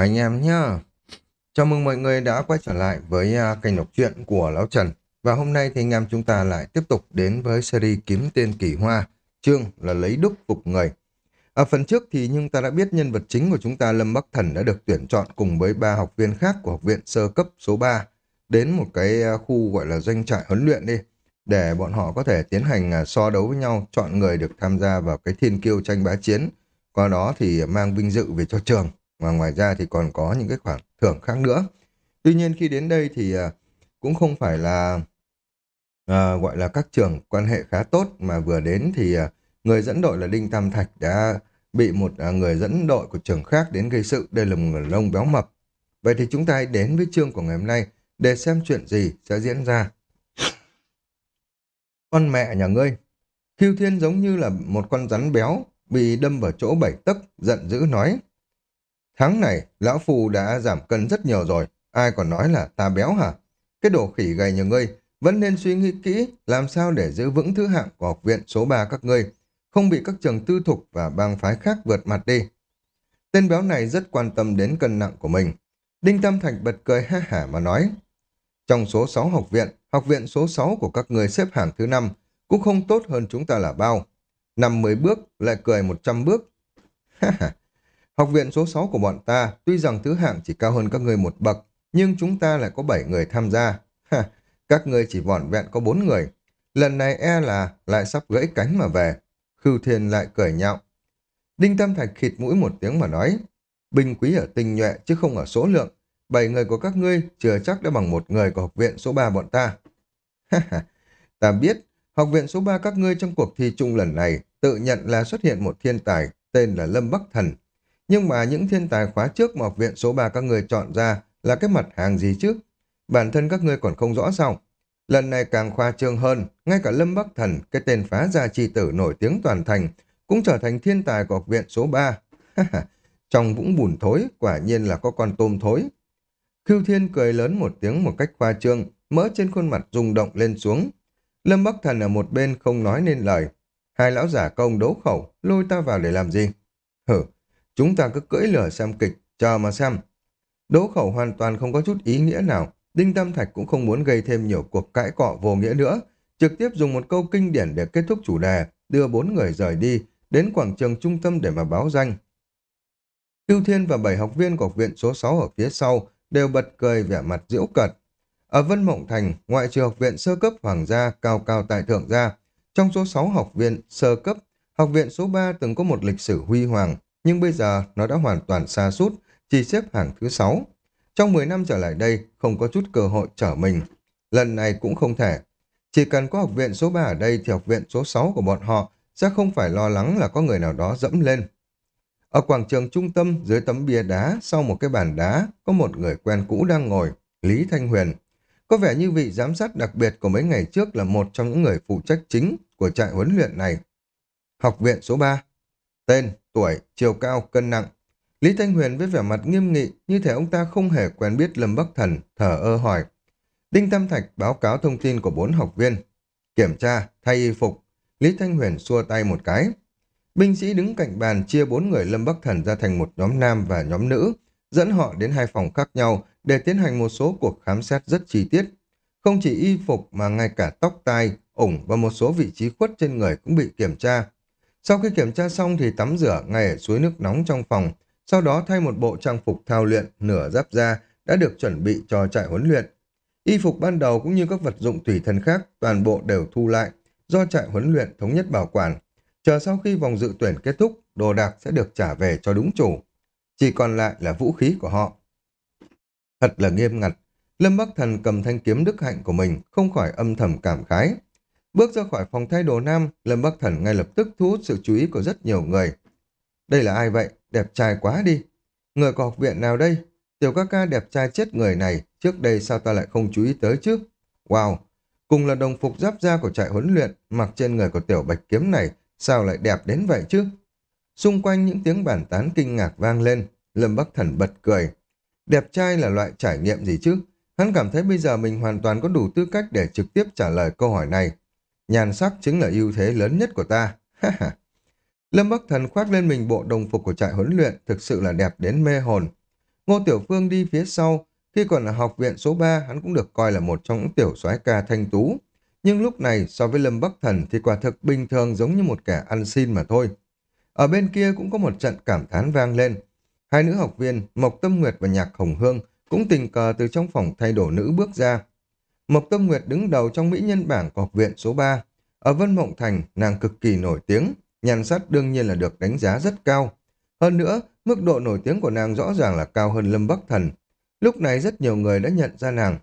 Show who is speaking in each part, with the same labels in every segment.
Speaker 1: anh em nhá. Chào mừng mọi người đã quay trở lại với uh, kênh đọc truyện của Lão Trần. Và hôm nay thì anh em chúng ta lại tiếp tục đến với series Kiếm Tên Kỳ Hoa, chương là lấy đúc phục người. Ở phần trước thì nhưng ta đã biết nhân vật chính của chúng ta Lâm Bắc Thần đã được tuyển chọn cùng với ba học viên khác của học viện sơ cấp số 3 đến một cái à, khu gọi là doanh trại huấn luyện đi để bọn họ có thể tiến hành à, so đấu với nhau, chọn người được tham gia vào cái thiên kiêu tranh bá chiến. Qua đó thì mang vinh dự về cho trường và ngoài ra thì còn có những cái khoản thưởng khác nữa. Tuy nhiên khi đến đây thì à, cũng không phải là uh, gọi là các trường quan hệ khá tốt mà vừa đến thì uh, người dẫn đội là Đinh Tam Thạch đã bị một uh, người dẫn đội của trường khác đến gây sự. Đây là một người lông béo mập. Vậy thì chúng ta hãy đến với chương của ngày hôm nay để xem chuyện gì sẽ diễn ra. Con mẹ nhà ngươi, Khiêu Thiên giống như là một con rắn béo bị đâm vào chỗ bảy tấc, giận dữ nói. Tháng này, lão phù đã giảm cân rất nhiều rồi. Ai còn nói là ta béo hả? Cái đồ khỉ gầy như ngươi, vẫn nên suy nghĩ kỹ làm sao để giữ vững thứ hạng của học viện số 3 các ngươi, không bị các trường tư thục và bang phái khác vượt mặt đi. Tên béo này rất quan tâm đến cân nặng của mình. Đinh Tam Thạch bật cười ha hả mà nói. Trong số 6 học viện, học viện số 6 của các người xếp hạng thứ 5 cũng không tốt hơn chúng ta là bao. Năm 10 bước, lại cười 100 bước. Học viện số 6 của bọn ta, tuy rằng thứ hạng chỉ cao hơn các ngươi một bậc, nhưng chúng ta lại có 7 người tham gia. Ha, các ngươi chỉ vỏn vẹn có 4 người. Lần này e là lại sắp gãy cánh mà về. Khưu Thiên lại cười nhạo. Đinh Tam Thạch khịt mũi một tiếng mà nói, binh quý ở tinh nhuệ chứ không ở số lượng. Bảy người của các ngươi chưa chắc đã bằng một người của học viện số 3 bọn ta. ta biết, học viện số 3 các ngươi trong cuộc thi chung lần này tự nhận là xuất hiện một thiên tài tên là Lâm Bắc Thần nhưng mà những thiên tài khóa trước mà học viện số 3 các người chọn ra là cái mặt hàng gì chứ? Bản thân các ngươi còn không rõ sao? Lần này càng khoa trương hơn, ngay cả Lâm Bắc Thần, cái tên phá gia chi tử nổi tiếng toàn thành, cũng trở thành thiên tài của học viện số 3. Trong vũng bùn thối, quả nhiên là có con tôm thối. Khưu Thiên cười lớn một tiếng một cách khoa trương, mỡ trên khuôn mặt rung động lên xuống. Lâm Bắc Thần ở một bên không nói nên lời. Hai lão giả công đấu khẩu, lôi ta vào để làm gì? Hử, Chúng ta cứ cưỡi lửa xem kịch, chờ mà xem. Đỗ khẩu hoàn toàn không có chút ý nghĩa nào. Đinh Tam Thạch cũng không muốn gây thêm nhiều cuộc cãi cọ vô nghĩa nữa. Trực tiếp dùng một câu kinh điển để kết thúc chủ đề, đưa bốn người rời đi, đến quảng trường trung tâm để mà báo danh. Tiêu Thiên và bảy học viên của học viện số 6 ở phía sau đều bật cười vẻ mặt diễu cợt. Ở Vân Mộng Thành, ngoại trừ học viện sơ cấp hoàng gia cao cao tại thượng gia, trong số 6 học viện sơ cấp, học viện số 3 từng có một lịch sử huy hoàng, nhưng bây giờ nó đã hoàn toàn xa sút chỉ xếp hàng thứ sáu. Trong 10 năm trở lại đây, không có chút cơ hội trở mình. Lần này cũng không thể. Chỉ cần có học viện số 3 ở đây thì học viện số 6 của bọn họ sẽ không phải lo lắng là có người nào đó dẫm lên. Ở quảng trường trung tâm, dưới tấm bia đá, sau một cái bàn đá, có một người quen cũ đang ngồi, Lý Thanh Huyền. Có vẻ như vị giám sát đặc biệt của mấy ngày trước là một trong những người phụ trách chính của trại huấn luyện này. Học viện số 3 Tên, tuổi, chiều cao, cân nặng. Lý Thanh Huyền với vẻ mặt nghiêm nghị, như thể ông ta không hề quen biết Lâm Bắc Thần, thở ơ hỏi. Đinh Tam Thạch báo cáo thông tin của bốn học viên. Kiểm tra, thay y phục. Lý Thanh Huyền xua tay một cái. Binh sĩ đứng cạnh bàn chia bốn người Lâm Bắc Thần ra thành một nhóm nam và nhóm nữ, dẫn họ đến hai phòng khác nhau để tiến hành một số cuộc khám xét rất chi tiết. Không chỉ y phục mà ngay cả tóc tai, ủng và một số vị trí khuất trên người cũng bị kiểm tra. Sau khi kiểm tra xong thì tắm rửa ngay ở suối nước nóng trong phòng, sau đó thay một bộ trang phục thao luyện nửa giáp da đã được chuẩn bị cho trại huấn luyện. Y phục ban đầu cũng như các vật dụng tùy thân khác toàn bộ đều thu lại do trại huấn luyện thống nhất bảo quản. Chờ sau khi vòng dự tuyển kết thúc, đồ đạc sẽ được trả về cho đúng chủ. Chỉ còn lại là vũ khí của họ. Thật là nghiêm ngặt. Lâm Bắc Thần cầm thanh kiếm đức hạnh của mình, không khỏi âm thầm cảm khái. Bước ra khỏi phòng thay đồ nam, Lâm Bắc Thần ngay lập tức thu hút sự chú ý của rất nhiều người. Đây là ai vậy? Đẹp trai quá đi. Người của học viện nào đây? Tiểu ca ca đẹp trai chết người này, trước đây sao ta lại không chú ý tới chứ? Wow! Cùng là đồng phục giáp da của trại huấn luyện, mặc trên người của tiểu bạch kiếm này, sao lại đẹp đến vậy chứ? Xung quanh những tiếng bản tán kinh ngạc vang lên, Lâm Bắc Thần bật cười. Đẹp trai là loại trải nghiệm gì chứ? Hắn cảm thấy bây giờ mình hoàn toàn có đủ tư cách để trực tiếp trả lời câu hỏi này. Nhàn sắc chính là ưu thế lớn nhất của ta. Lâm Bắc Thần khoác lên mình bộ đồng phục của trại huấn luyện thực sự là đẹp đến mê hồn. Ngô Tiểu Phương đi phía sau, khi còn ở học viện số 3, hắn cũng được coi là một trong những tiểu soái ca thanh tú. Nhưng lúc này, so với Lâm Bắc Thần thì quả thực bình thường giống như một kẻ ăn xin mà thôi. Ở bên kia cũng có một trận cảm thán vang lên. Hai nữ học viên, Mộc Tâm Nguyệt và Nhạc Hồng Hương, cũng tình cờ từ trong phòng thay đổi nữ bước ra. Mộc Tâm Nguyệt đứng đầu trong mỹ nhân bảng của học viện số 3. Ở Vân Mộng Thành, nàng cực kỳ nổi tiếng, nhàn sắc đương nhiên là được đánh giá rất cao. Hơn nữa, mức độ nổi tiếng của nàng rõ ràng là cao hơn Lâm Bắc Thần. Lúc này rất nhiều người đã nhận ra nàng.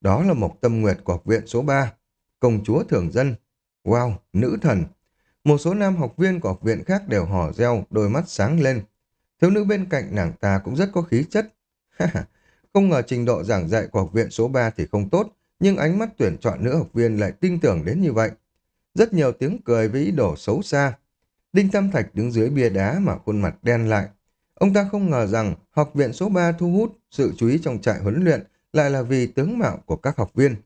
Speaker 1: Đó là Mộc Tâm Nguyệt của học viện số 3, công chúa thường dân. Wow, nữ thần. Một số nam học viên của học viện khác đều hò reo, đôi mắt sáng lên. Thiếu nữ bên cạnh nàng ta cũng rất có khí chất. không ngờ trình độ giảng dạy của học viện số 3 thì không tốt, nhưng ánh mắt tuyển chọn nữ học viên lại tin tưởng đến như vậy. Rất nhiều tiếng cười với ý đồ xấu xa. Đinh Tam Thạch đứng dưới bia đá mà khuôn mặt đen lại. Ông ta không ngờ rằng học viện số 3 thu hút sự chú ý trong trại huấn luyện lại là vì tướng mạo của các học viên.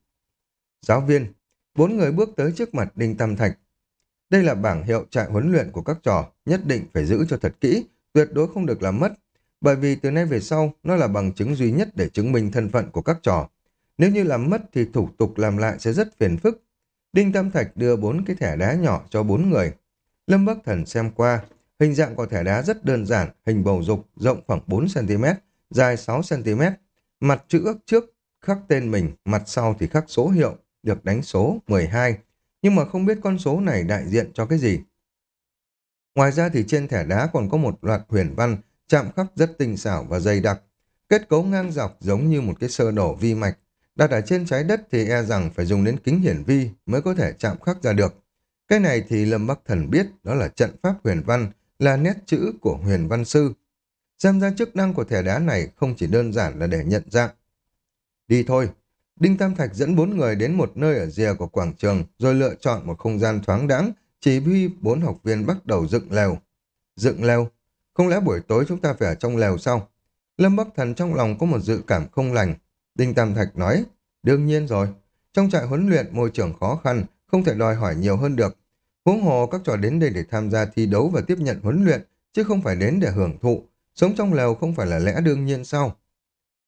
Speaker 1: Giáo viên, bốn người bước tới trước mặt Đinh Tam Thạch. Đây là bảng hiệu trại huấn luyện của các trò, nhất định phải giữ cho thật kỹ, tuyệt đối không được làm mất, bởi vì từ nay về sau nó là bằng chứng duy nhất để chứng minh thân phận của các trò. Nếu như làm mất thì thủ tục làm lại sẽ rất phiền phức. Đinh Tam Thạch đưa bốn cái thẻ đá nhỏ cho bốn người. Lâm Bắc Thần xem qua, hình dạng của thẻ đá rất đơn giản, hình bầu dục, rộng khoảng 4cm, dài 6cm, mặt chữ trước khắc tên mình, mặt sau thì khắc số hiệu, được đánh số 12, nhưng mà không biết con số này đại diện cho cái gì. Ngoài ra thì trên thẻ đá còn có một loạt huyền văn, chạm khắc rất tinh xảo và dày đặc. Kết cấu ngang dọc giống như một cái sơ đổ vi mạch. Đặt ở trên trái đất thì e rằng phải dùng đến kính hiển vi mới có thể chạm khắc ra được. Cái này thì Lâm Bắc Thần biết đó là trận pháp huyền văn, là nét chữ của huyền văn sư. Xem ra chức năng của thẻ đá này không chỉ đơn giản là để nhận dạng. Đi thôi. Đinh Tam Thạch dẫn bốn người đến một nơi ở rìa của quảng trường rồi lựa chọn một không gian thoáng đãng chỉ huy bốn học viên bắt đầu dựng lều. Dựng lều? Không lẽ buổi tối chúng ta phải ở trong lều sao? Lâm Bắc Thần trong lòng có một dự cảm không lành. Đinh Tam Thạch nói, đương nhiên rồi. Trong trại huấn luyện môi trường khó khăn, không thể đòi hỏi nhiều hơn được. Huống hồ các trò đến đây để tham gia thi đấu và tiếp nhận huấn luyện, chứ không phải đến để hưởng thụ. Sống trong lều không phải là lẽ đương nhiên sao?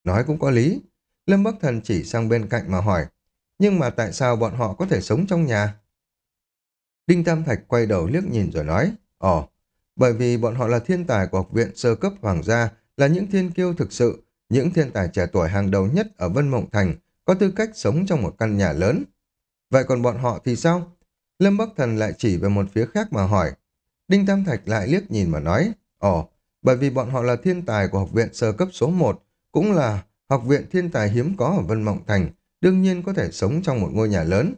Speaker 1: Nói cũng có lý. Lâm Bắc Thần chỉ sang bên cạnh mà hỏi. Nhưng mà tại sao bọn họ có thể sống trong nhà? Đinh Tam Thạch quay đầu liếc nhìn rồi nói, Ồ, bởi vì bọn họ là thiên tài của học viện sơ cấp hoàng gia, là những thiên kiêu thực sự, những thiên tài trẻ tuổi hàng đầu nhất ở Vân Mộng Thành, có tư cách sống trong một căn nhà lớn. Vậy còn bọn họ thì sao? Lâm Bắc Thần lại chỉ về một phía khác mà hỏi. Đinh Tam Thạch lại liếc nhìn mà nói, Ồ, bởi vì bọn họ là thiên tài của học viện sơ cấp số 1, cũng là học viện thiên tài hiếm có ở Vân Mộng Thành, đương nhiên có thể sống trong một ngôi nhà lớn.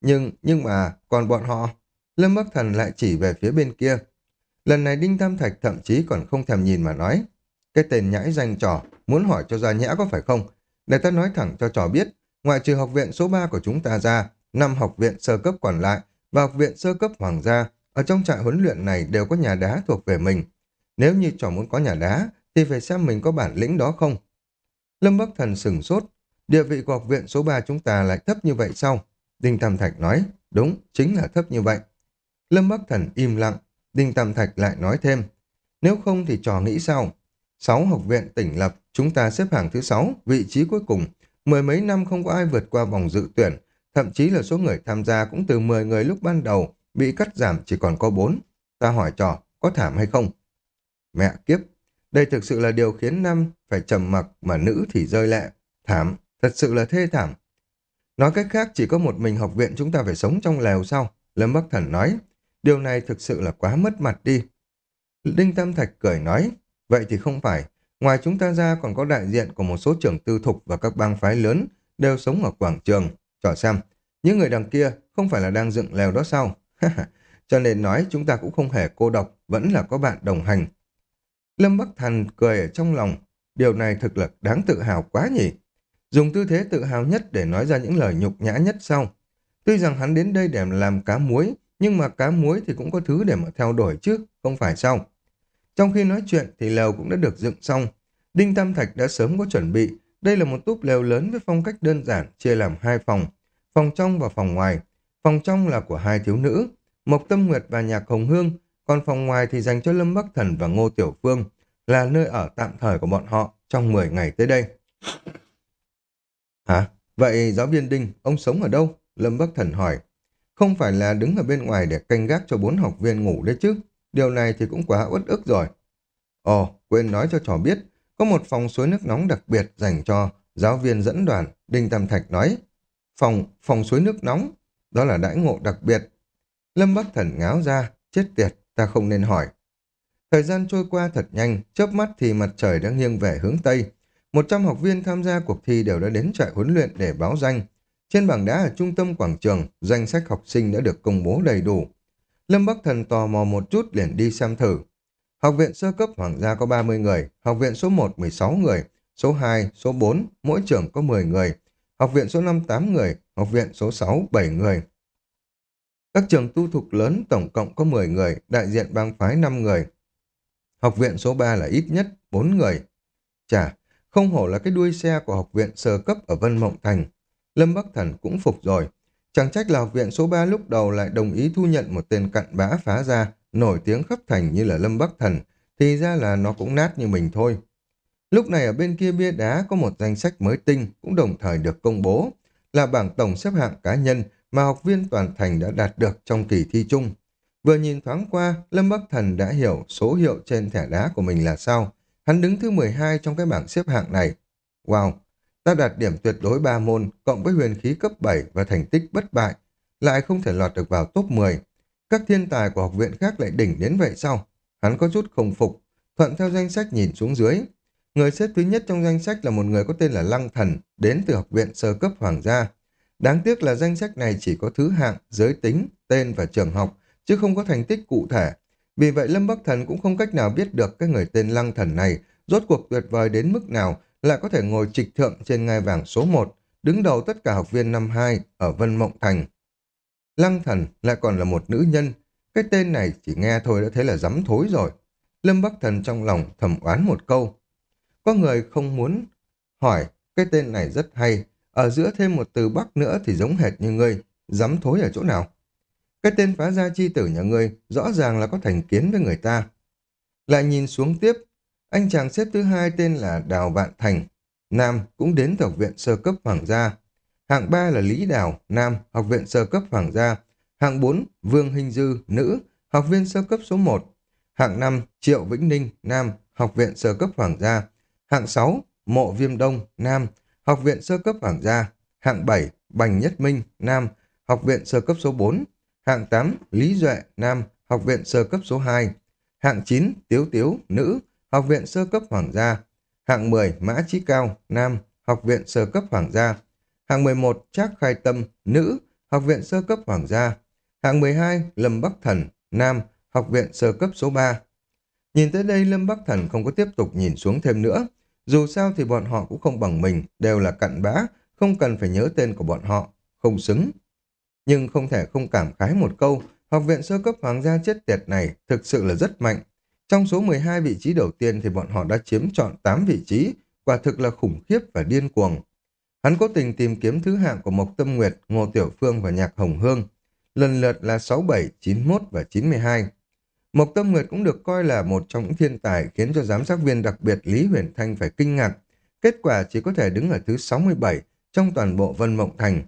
Speaker 1: Nhưng, nhưng mà, còn bọn họ, Lâm Bắc Thần lại chỉ về phía bên kia. Lần này Đinh Tam Thạch thậm chí còn không thèm nhìn mà nói. Cái tên nhãi danh trò, muốn hỏi cho ra nhã có phải không? Để ta nói thẳng cho trò biết, ngoại trừ học viện số 3 của chúng ta ra, năm học viện sơ cấp còn lại và học viện sơ cấp hoàng gia, ở trong trại huấn luyện này đều có nhà đá thuộc về mình. Nếu như trò muốn có nhà đá, thì phải xem mình có bản lĩnh đó không. Lâm Bắc Thần sừng sốt, địa vị của học viện số 3 chúng ta lại thấp như vậy sao? Đinh Tam Thạch nói, đúng, chính là thấp như vậy. Lâm Bắc Thần im lặng, Đinh Tam Thạch lại nói thêm, nếu không thì trò nghĩ sao? Sáu học viện tỉnh lập, chúng ta xếp hàng thứ sáu, vị trí cuối cùng. Mười mấy năm không có ai vượt qua vòng dự tuyển, thậm chí là số người tham gia cũng từ 10 người lúc ban đầu, bị cắt giảm chỉ còn có 4. Ta hỏi trò, có thảm hay không? Mẹ kiếp, đây thực sự là điều khiến nam phải trầm mặc mà nữ thì rơi lệ. Thảm, thật sự là thê thảm. Nói cách khác chỉ có một mình học viện chúng ta phải sống trong lều sao? Lâm Bắc Thần nói. Điều này thực sự là quá mất mặt đi. Đinh Tam Thạch cười nói. Vậy thì không phải. Ngoài chúng ta ra còn có đại diện của một số trưởng tư thục và các bang phái lớn đều sống ở quảng trường. Cho xem, những người đằng kia không phải là đang dựng lều đó sao? Cho nên nói chúng ta cũng không hề cô độc, vẫn là có bạn đồng hành. Lâm Bắc thành cười ở trong lòng. Điều này thực là đáng tự hào quá nhỉ. Dùng tư thế tự hào nhất để nói ra những lời nhục nhã nhất sau. Tuy rằng hắn đến đây để làm cá muối, nhưng mà cá muối thì cũng có thứ để mà theo đuổi chứ, không phải sao? Trong khi nói chuyện thì lều cũng đã được dựng xong. Đinh Tam Thạch đã sớm có chuẩn bị. Đây là một túp lều lớn với phong cách đơn giản, chia làm hai phòng. Phòng trong và phòng ngoài. Phòng trong là của hai thiếu nữ, Mộc Tâm Nguyệt và Nhạc Hồng Hương, còn phòng ngoài thì dành cho Lâm Bắc Thần và Ngô Tiểu Phương. là nơi ở tạm thời của bọn họ trong 10 ngày tới đây. Hả? Vậy giáo viên Đinh, ông sống ở đâu? Lâm Bắc Thần hỏi. Không phải là đứng ở bên ngoài để canh gác cho bốn học viên ngủ đấy chứ. Điều này thì cũng quá uất ức rồi. Ồ, quên nói cho trò biết, có một phòng suối nước nóng đặc biệt dành cho giáo viên dẫn đoàn, Đinh Tam Thạch nói. Phòng, phòng suối nước nóng, đó là đãi ngộ đặc biệt. Lâm Bắc Thần ngáo ra, chết tiệt, ta không nên hỏi. Thời gian trôi qua thật nhanh, chớp mắt thì mặt trời đã nghiêng về hướng Tây. Một trăm học viên tham gia cuộc thi đều đã đến trại huấn luyện để báo danh. Trên bảng đá ở trung tâm quảng trường, danh sách học sinh đã được công bố đầy đủ. Lâm Bắc Thần tò mò một chút liền đi xem thử. Học viện sơ cấp Hoàng gia có 30 người, học viện số 1 16 người, số 2, số 4, mỗi trưởng có 10 người, học viện số 5 8 người, học viện số 6 7 người. Các trường tu thục lớn tổng cộng có 10 người, đại diện bang phái 5 người. Học viện số 3 là ít nhất 4 người. Chà, không hổ là cái đuôi xe của học viện sơ cấp ở Vân Mộng Thành. Lâm Bắc Thần cũng phục rồi. Chẳng trách là học viện số 3 lúc đầu lại đồng ý thu nhận một tên cặn bã phá ra, nổi tiếng khắp thành như là Lâm Bắc Thần, thì ra là nó cũng nát như mình thôi. Lúc này ở bên kia bia đá có một danh sách mới tinh cũng đồng thời được công bố, là bảng tổng xếp hạng cá nhân mà học viên toàn thành đã đạt được trong kỳ thi chung. Vừa nhìn thoáng qua, Lâm Bắc Thần đã hiểu số hiệu trên thẻ đá của mình là sao. Hắn đứng thứ 12 trong cái bảng xếp hạng này. Wow, ta đạt điểm tuyệt đối 3 môn, cộng với huyền khí cấp 7 và thành tích bất bại, lại không thể lọt được vào top 10. Các thiên tài của học viện khác lại đỉnh đến vậy sao? Hắn có chút không phục, thuận theo danh sách nhìn xuống dưới. Người xếp thứ nhất trong danh sách là một người có tên là Lăng Thần, đến từ học viện sơ cấp Hoàng gia. Đáng tiếc là danh sách này chỉ có thứ hạng, giới tính, tên và trường học, chứ không có thành tích cụ thể. Vì vậy Lâm Bắc Thần cũng không cách nào biết được cái người tên Lăng Thần này rốt cuộc tuyệt vời đến mức nào lại có thể ngồi trịch thượng trên ngai vàng số 1, đứng đầu tất cả học viên năm 2 ở Vân Mộng Thành. Lăng Thần lại còn là một nữ nhân, cái tên này chỉ nghe thôi đã thấy là dám thối rồi. Lâm Bắc Thần trong lòng thầm oán một câu. Có người không muốn hỏi, cái tên này rất hay, ở giữa thêm một từ Bắc nữa thì giống hệt như ngươi, dám thối ở chỗ nào? Cái tên phá gia chi tử nhà ngươi rõ ràng là có thành kiến với người ta. Lại nhìn xuống tiếp, anh chàng xếp thứ hai tên là Đào Vạn Thành, Nam cũng đến từ học viện sơ cấp Hoàng gia. Hạng ba là Lý Đào, Nam, học viện sơ cấp Hoàng gia. Hạng bốn Vương Hình Dư, nữ, học viên sơ cấp số một Hạng năm Triệu Vĩnh Ninh, Nam, học viện sơ cấp Hoàng gia. Hạng sáu Mộ Viêm Đông, Nam, học viện sơ cấp Hoàng gia. Hạng bảy Bành Nhất Minh, Nam, học viện sơ cấp số bốn Hạng tám Lý Duệ, Nam, học viện sơ cấp số hai Hạng chín Tiếu Tiếu, nữ, học viện sơ cấp Hoàng gia. Hạng 10, Mã Chí Cao, Nam, học viện sơ cấp Hoàng gia. Hạng 11, Trác Khai Tâm, nữ, học viện sơ cấp Hoàng gia. Hạng 12, Lâm Bắc Thần, Nam, học viện sơ cấp số 3. Nhìn tới đây Lâm Bắc Thần không có tiếp tục nhìn xuống thêm nữa. Dù sao thì bọn họ cũng không bằng mình, đều là cặn bã, không cần phải nhớ tên của bọn họ, không xứng. Nhưng không thể không cảm khái một câu, học viện sơ cấp hoàng gia chết tiệt này thực sự là rất mạnh. Trong số 12 vị trí đầu tiên thì bọn họ đã chiếm trọn 8 vị trí, quả thực là khủng khiếp và điên cuồng. Hắn cố tình tìm kiếm thứ hạng của Mộc Tâm Nguyệt, Ngô Tiểu Phương và Nhạc Hồng Hương, lần lượt là 67, 91 và 92. Mộc Tâm Nguyệt cũng được coi là một trong những thiên tài khiến cho giám sát viên đặc biệt Lý Huyền Thanh phải kinh ngạc. Kết quả chỉ có thể đứng ở thứ 67 trong toàn bộ Vân Mộng Thành.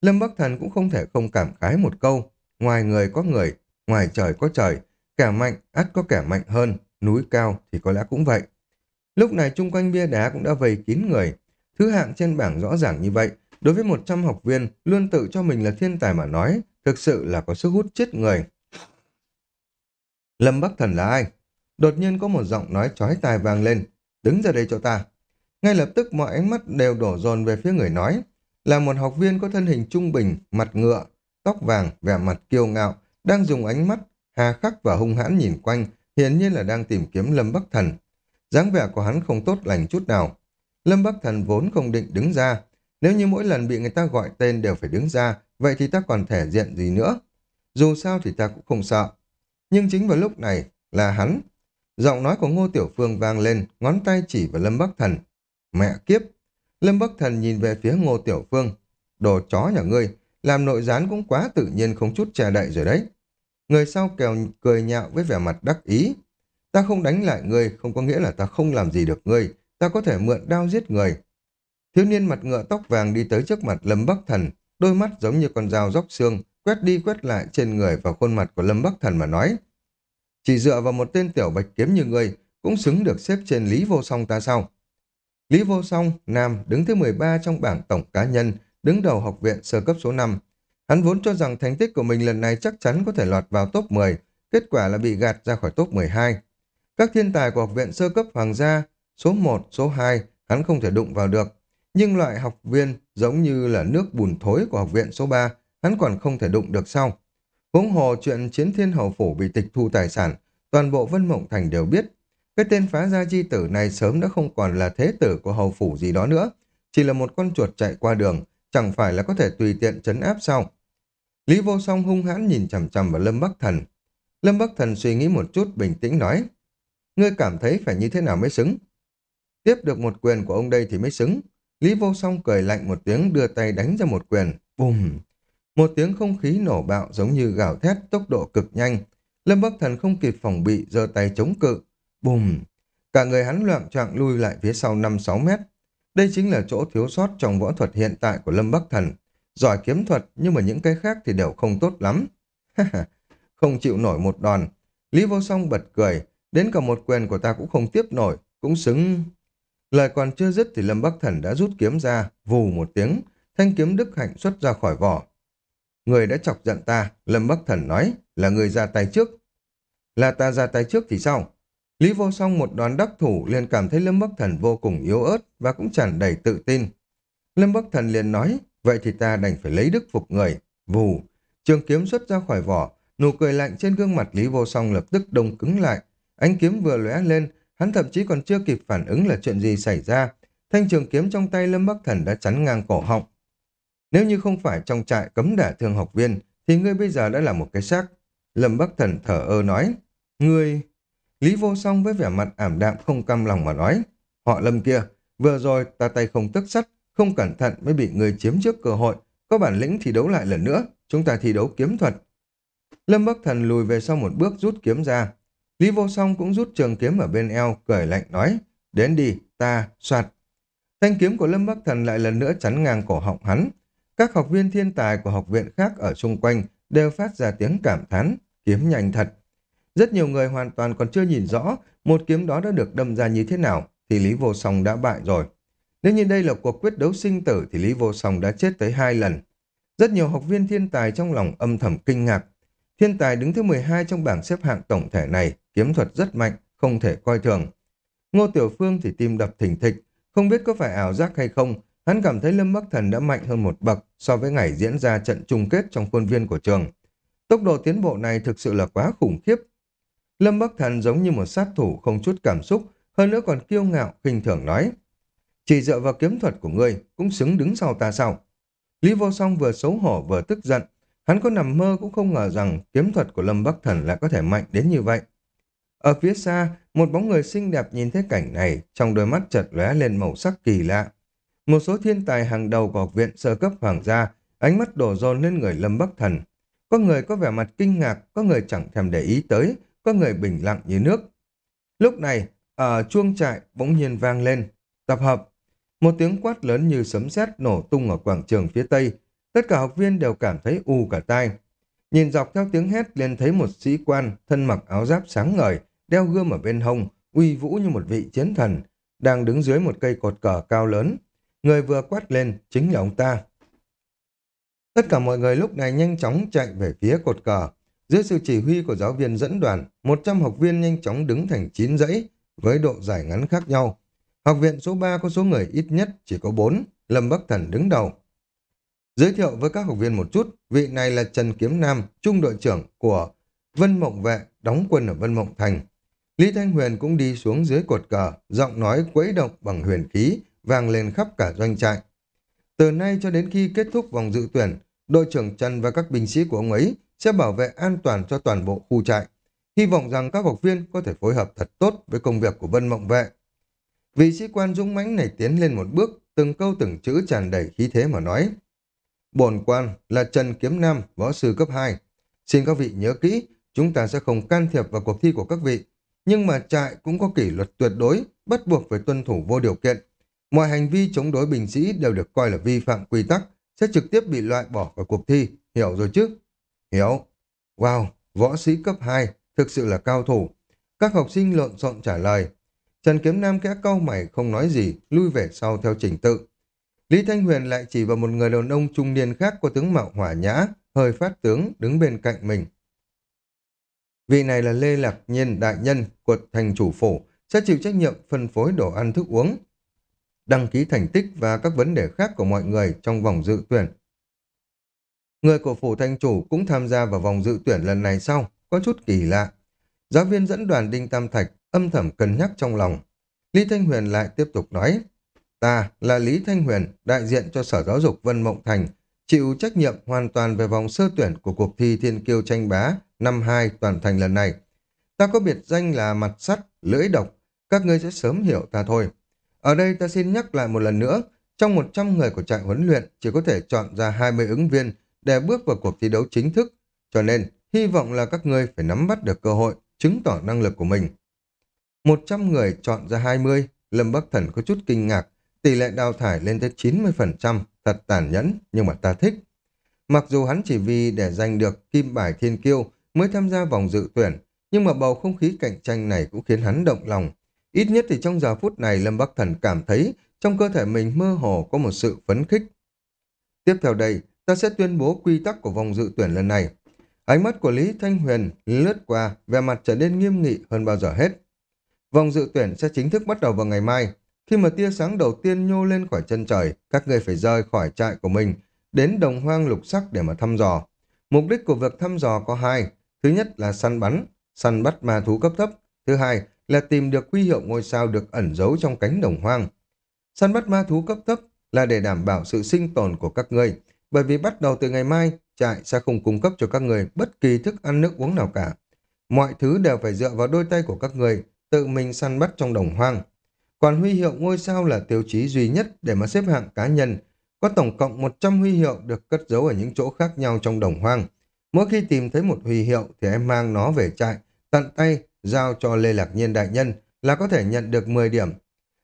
Speaker 1: Lâm Bắc Thần cũng không thể không cảm khái một câu. Ngoài người có người, ngoài trời có trời, kẻ mạnh ắt có kẻ mạnh hơn, núi cao thì có lẽ cũng vậy. Lúc này chung quanh bia đá cũng đã vây kín người. Thứ hạng trên bảng rõ ràng như vậy, đối với 100 học viên luôn tự cho mình là thiên tài mà nói, thực sự là có sức hút chết người. Lâm Bắc Thần là ai? Đột nhiên có một giọng nói chói tai vang lên, đứng ra đây cho ta. Ngay lập tức mọi ánh mắt đều đổ dồn về phía người nói, là một học viên có thân hình trung bình, mặt ngựa, tóc vàng, vẻ mặt kiêu ngạo, đang dùng ánh mắt hà khắc và hung hãn nhìn quanh, hiển nhiên là đang tìm kiếm Lâm Bắc Thần. dáng vẻ của hắn không tốt lành chút nào. Lâm Bắc Thần vốn không định đứng ra, nếu như mỗi lần bị người ta gọi tên đều phải đứng ra, vậy thì ta còn thể diện gì nữa? Dù sao thì ta cũng không sợ. Nhưng chính vào lúc này là hắn. Giọng nói của Ngô Tiểu Phương vang lên, ngón tay chỉ vào Lâm Bắc Thần. Mẹ kiếp! Lâm Bắc Thần nhìn về phía Ngô Tiểu Phương. Đồ chó nhà ngươi, làm nội gián cũng quá tự nhiên không chút che đậy rồi đấy. Người sau kèo cười nhạo với vẻ mặt đắc ý. Ta không đánh lại ngươi, không có nghĩa là ta không làm gì được ngươi. Ta có thể mượn đao giết người. Thiếu niên mặt ngựa tóc vàng đi tới trước mặt Lâm Bắc Thần, đôi mắt giống như con dao róc xương, quét đi quét lại trên người và khuôn mặt của Lâm Bắc Thần mà nói. Chỉ dựa vào một tên tiểu bạch kiếm như ngươi, cũng xứng được xếp trên Lý Vô Song ta sao? Lý Vô Song, Nam, đứng thứ 13 trong bảng tổng cá nhân, đứng đầu học viện sơ cấp số 5. Hắn vốn cho rằng thành tích của mình lần này chắc chắn có thể lọt vào top 10, kết quả là bị gạt ra khỏi top 12. Các thiên tài của học viện sơ cấp hoàng gia, số 1, số 2, hắn không thể đụng vào được. Nhưng loại học viên giống như là nước bùn thối của học viện số 3, hắn còn không thể đụng được sau. Huống hồ chuyện chiến thiên hầu phủ bị tịch thu tài sản, toàn bộ Vân Mộng Thành đều biết. Cái tên phá gia chi tử này sớm đã không còn là thế tử của hầu phủ gì đó nữa, chỉ là một con chuột chạy qua đường, chẳng phải là có thể tùy tiện chấn áp sao. Lý vô song hung hãn nhìn chằm chằm vào Lâm Bắc Thần. Lâm Bắc Thần suy nghĩ một chút bình tĩnh nói, ngươi cảm thấy phải như thế nào mới xứng? Tiếp được một quyền của ông đây thì mới xứng. Lý vô song cười lạnh một tiếng đưa tay đánh ra một quyền. Bùm! Một tiếng không khí nổ bạo giống như gào thét tốc độ cực nhanh. Lâm Bắc Thần không kịp phòng bị, giơ tay chống cự. Bùm! Cả người hắn loạn trọng lui lại phía sau 5-6 mét. Đây chính là chỗ thiếu sót trong võ thuật hiện tại của Lâm Bắc Thần. Giỏi kiếm thuật nhưng mà những cái khác thì đều không tốt lắm. không chịu nổi một đòn. Lý vô song bật cười. Đến cả một quyền của ta cũng không tiếp nổi. Cũng xứng... Lời còn chưa dứt thì Lâm Bắc Thần đã rút kiếm ra, vù một tiếng, thanh kiếm đức hạnh xuất ra khỏi vỏ. Người đã chọc giận ta, Lâm Bắc Thần nói, là người ra tay trước. Là ta ra tay trước thì sao? Lý vô song một đòn đắc thủ liền cảm thấy Lâm Bắc Thần vô cùng yếu ớt và cũng tràn đầy tự tin. Lâm Bắc Thần liền nói, vậy thì ta đành phải lấy đức phục người. Vù, trường kiếm xuất ra khỏi vỏ, nụ cười lạnh trên gương mặt Lý vô song lập tức đông cứng lại. Ánh kiếm vừa lóe lên, hắn thậm chí còn chưa kịp phản ứng là chuyện gì xảy ra. Thanh trường kiếm trong tay Lâm Bắc Thần đã chắn ngang cổ họng. Nếu như không phải trong trại cấm đả thương học viên, thì ngươi bây giờ đã là một cái xác. Lâm Bắc Thần thở ơ nói, ngươi... Lý vô song với vẻ mặt ảm đạm không cam lòng mà nói, họ Lâm kia, vừa rồi ta tay không tức sắt, không cẩn thận mới bị người chiếm trước cơ hội, có bản lĩnh thì đấu lại lần nữa, chúng ta thi đấu kiếm thuật. Lâm Bắc Thần lùi về sau một bước rút kiếm ra. Lý vô song cũng rút trường kiếm ở bên eo, cười lạnh nói, đến đi, ta, soạt. Thanh kiếm của Lâm Bắc Thần lại lần nữa chắn ngang cổ họng hắn, các học viên thiên tài của học viện khác ở xung quanh đều phát ra tiếng cảm thán, kiếm nhanh thật. Rất nhiều người hoàn toàn còn chưa nhìn rõ một kiếm đó đã được đâm ra như thế nào thì Lý Vô Song đã bại rồi. Nếu như đây là cuộc quyết đấu sinh tử thì Lý Vô Song đã chết tới hai lần. Rất nhiều học viên thiên tài trong lòng âm thầm kinh ngạc. Thiên tài đứng thứ 12 trong bảng xếp hạng tổng thể này, kiếm thuật rất mạnh, không thể coi thường. Ngô Tiểu Phương thì tim đập thình thịch, không biết có phải ảo giác hay không, Hắn cảm thấy Lâm Bắc Thần đã mạnh hơn một bậc so với ngày diễn ra trận chung kết trong khuôn viên của trường. Tốc độ tiến bộ này thực sự là quá khủng khiếp. Lâm Bắc Thần giống như một sát thủ không chút cảm xúc, hơn nữa còn kiêu ngạo, khinh thường nói. Chỉ dựa vào kiếm thuật của ngươi cũng xứng đứng sau ta sao? Lý Vô Song vừa xấu hổ vừa tức giận. Hắn có nằm mơ cũng không ngờ rằng kiếm thuật của Lâm Bắc Thần lại có thể mạnh đến như vậy. Ở phía xa, một bóng người xinh đẹp nhìn thấy cảnh này, trong đôi mắt chợt lóe lên màu sắc kỳ lạ. Một số thiên tài hàng đầu của học viện sơ cấp hoàng gia, ánh mắt đổ dồn lên người Lâm Bắc Thần. Có người có vẻ mặt kinh ngạc, có người chẳng thèm để ý tới, có người bình lặng như nước. Lúc này, ở chuông trại bỗng nhiên vang lên, tập hợp. Một tiếng quát lớn như sấm sét nổ tung ở quảng trường phía tây. Tất cả học viên đều cảm thấy u cả tai. Nhìn dọc theo tiếng hét liền thấy một sĩ quan thân mặc áo giáp sáng ngời, đeo gươm ở bên hông, uy vũ như một vị chiến thần, đang đứng dưới một cây cột cờ cao lớn. Người vừa quát lên chính là ông ta. Tất cả mọi người lúc này nhanh chóng chạy về phía cột cờ. Dưới sự chỉ huy của giáo viên dẫn đoàn, 100 học viên nhanh chóng đứng thành 9 dãy với độ dài ngắn khác nhau. Học viện số 3 có số người ít nhất chỉ có 4, Lâm Bắc Thần đứng đầu. Giới thiệu với các học viên một chút, vị này là Trần Kiếm Nam, trung đội trưởng của Vân Mộng Vệ, đóng quân ở Vân Mộng Thành. Lý Thanh Huyền cũng đi xuống dưới cột cờ, giọng nói quấy động bằng huyền khí, vang lên khắp cả doanh trại. Từ nay cho đến khi kết thúc vòng dự tuyển, đội trưởng Trần và các binh sĩ của ông ấy sẽ bảo vệ an toàn cho toàn bộ khu trại. Hy vọng rằng các học viên có thể phối hợp thật tốt với công việc của Vân Mộng Vệ. Vị sĩ quan dũng mãnh này tiến lên một bước, từng câu từng chữ tràn đầy khí thế mà nói. Bổn quan là Trần Kiếm Nam, võ sư cấp 2. Xin các vị nhớ kỹ, chúng ta sẽ không can thiệp vào cuộc thi của các vị. nhưng mà trại cũng có kỷ luật tuyệt đối, bắt buộc phải tuân thủ vô điều kiện. Mọi hành vi chống đối binh sĩ đều được coi là vi phạm quy tắc, sẽ trực tiếp bị loại bỏ khỏi cuộc thi, hiểu rồi chứ? Hiểu. Wow, võ sĩ cấp 2, thực sự là cao thủ. Các học sinh lộn xộn trả lời. Trần Kiếm Nam kẽ cau mày không nói gì, lui về sau theo trình tự. Lý Thanh Huyền lại chỉ vào một người đàn ông trung niên khác có tướng mạo hỏa nhã, hơi phát tướng, đứng bên cạnh mình. Vị này là Lê Lạc Nhiên đại nhân của thành chủ phủ, sẽ chịu trách nhiệm phân phối đồ ăn thức uống, đăng ký thành tích và các vấn đề khác của mọi người trong vòng dự tuyển. Người của phủ thanh chủ cũng tham gia vào vòng dự tuyển lần này sau, có chút kỳ lạ. Giáo viên dẫn đoàn Đinh Tam Thạch âm thầm cân nhắc trong lòng. Lý Thanh Huyền lại tiếp tục nói, ta là Lý Thanh Huyền, đại diện cho Sở Giáo dục Vân Mộng Thành, chịu trách nhiệm hoàn toàn về vòng sơ tuyển của cuộc thi Thiên Kiêu tranh bá năm 2 toàn thành lần này. Ta có biệt danh là mặt sắt, lưỡi độc, các ngươi sẽ sớm hiểu ta thôi. Ở đây ta xin nhắc lại một lần nữa, trong 100 người của trại huấn luyện chỉ có thể chọn ra 20 ứng viên để bước vào cuộc thi đấu chính thức, cho nên hy vọng là các ngươi phải nắm bắt được cơ hội, chứng tỏ năng lực của mình. 100 người chọn ra 20, Lâm Bắc Thần có chút kinh ngạc, tỷ lệ đào thải lên tới 90%, thật tàn nhẫn, nhưng mà ta thích. Mặc dù hắn chỉ vì để giành được kim bài thiên kiêu mới tham gia vòng dự tuyển, nhưng mà bầu không khí cạnh tranh này cũng khiến hắn động lòng. Ít nhất thì trong giờ phút này Lâm Bắc Thần cảm thấy trong cơ thể mình mơ hồ có một sự phấn khích. Tiếp theo đây, ta sẽ tuyên bố quy tắc của vòng dự tuyển lần này. Ánh mắt của Lý Thanh Huyền lướt qua, vẻ mặt trở nên nghiêm nghị hơn bao giờ hết. Vòng dự tuyển sẽ chính thức bắt đầu vào ngày mai. Khi mà tia sáng đầu tiên nhô lên khỏi chân trời, các người phải rời khỏi trại của mình, đến đồng hoang lục sắc để mà thăm dò. Mục đích của việc thăm dò có hai. Thứ nhất là săn bắn, săn bắt ma thú cấp thấp. Thứ hai là tìm được huy hiệu ngôi sao được ẩn giấu trong cánh đồng hoang. Săn bắt ma thú cấp thấp là để đảm bảo sự sinh tồn của các ngươi, bởi vì bắt đầu từ ngày mai, trại sẽ không cung cấp cho các người bất kỳ thức ăn nước uống nào cả. Mọi thứ đều phải dựa vào đôi tay của các người, tự mình săn bắt trong đồng hoang. Còn huy hiệu ngôi sao là tiêu chí duy nhất để mà xếp hạng cá nhân. Có tổng cộng 100 huy hiệu được cất giấu ở những chỗ khác nhau trong đồng hoang. Mỗi khi tìm thấy một huy hiệu thì em mang nó về trại, tận tay, giao cho Lê Lạc Nhiên đại nhân là có thể nhận được 10 điểm.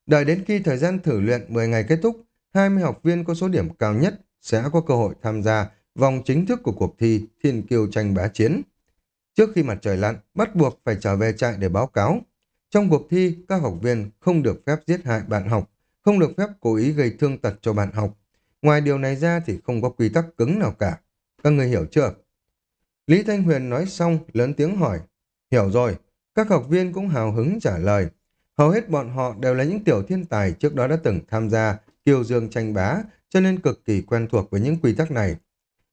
Speaker 1: Đợi đến khi thời gian thử luyện 10 ngày kết thúc, 20 học viên có số điểm cao nhất sẽ có cơ hội tham gia vòng chính thức của cuộc thi Thiên Kiêu tranh bá chiến. Trước khi mặt trời lặn, bắt buộc phải trở về trại để báo cáo. Trong cuộc thi, các học viên không được phép giết hại bạn học, không được phép cố ý gây thương tật cho bạn học. Ngoài điều này ra thì không có quy tắc cứng nào cả. Các người hiểu chưa? Lý Thanh Huyền nói xong, lớn tiếng hỏi. Hiểu rồi, các học viên cũng hào hứng trả lời. Hầu hết bọn họ đều là những tiểu thiên tài trước đó đã từng tham gia kiều dương tranh bá, cho nên cực kỳ quen thuộc với những quy tắc này.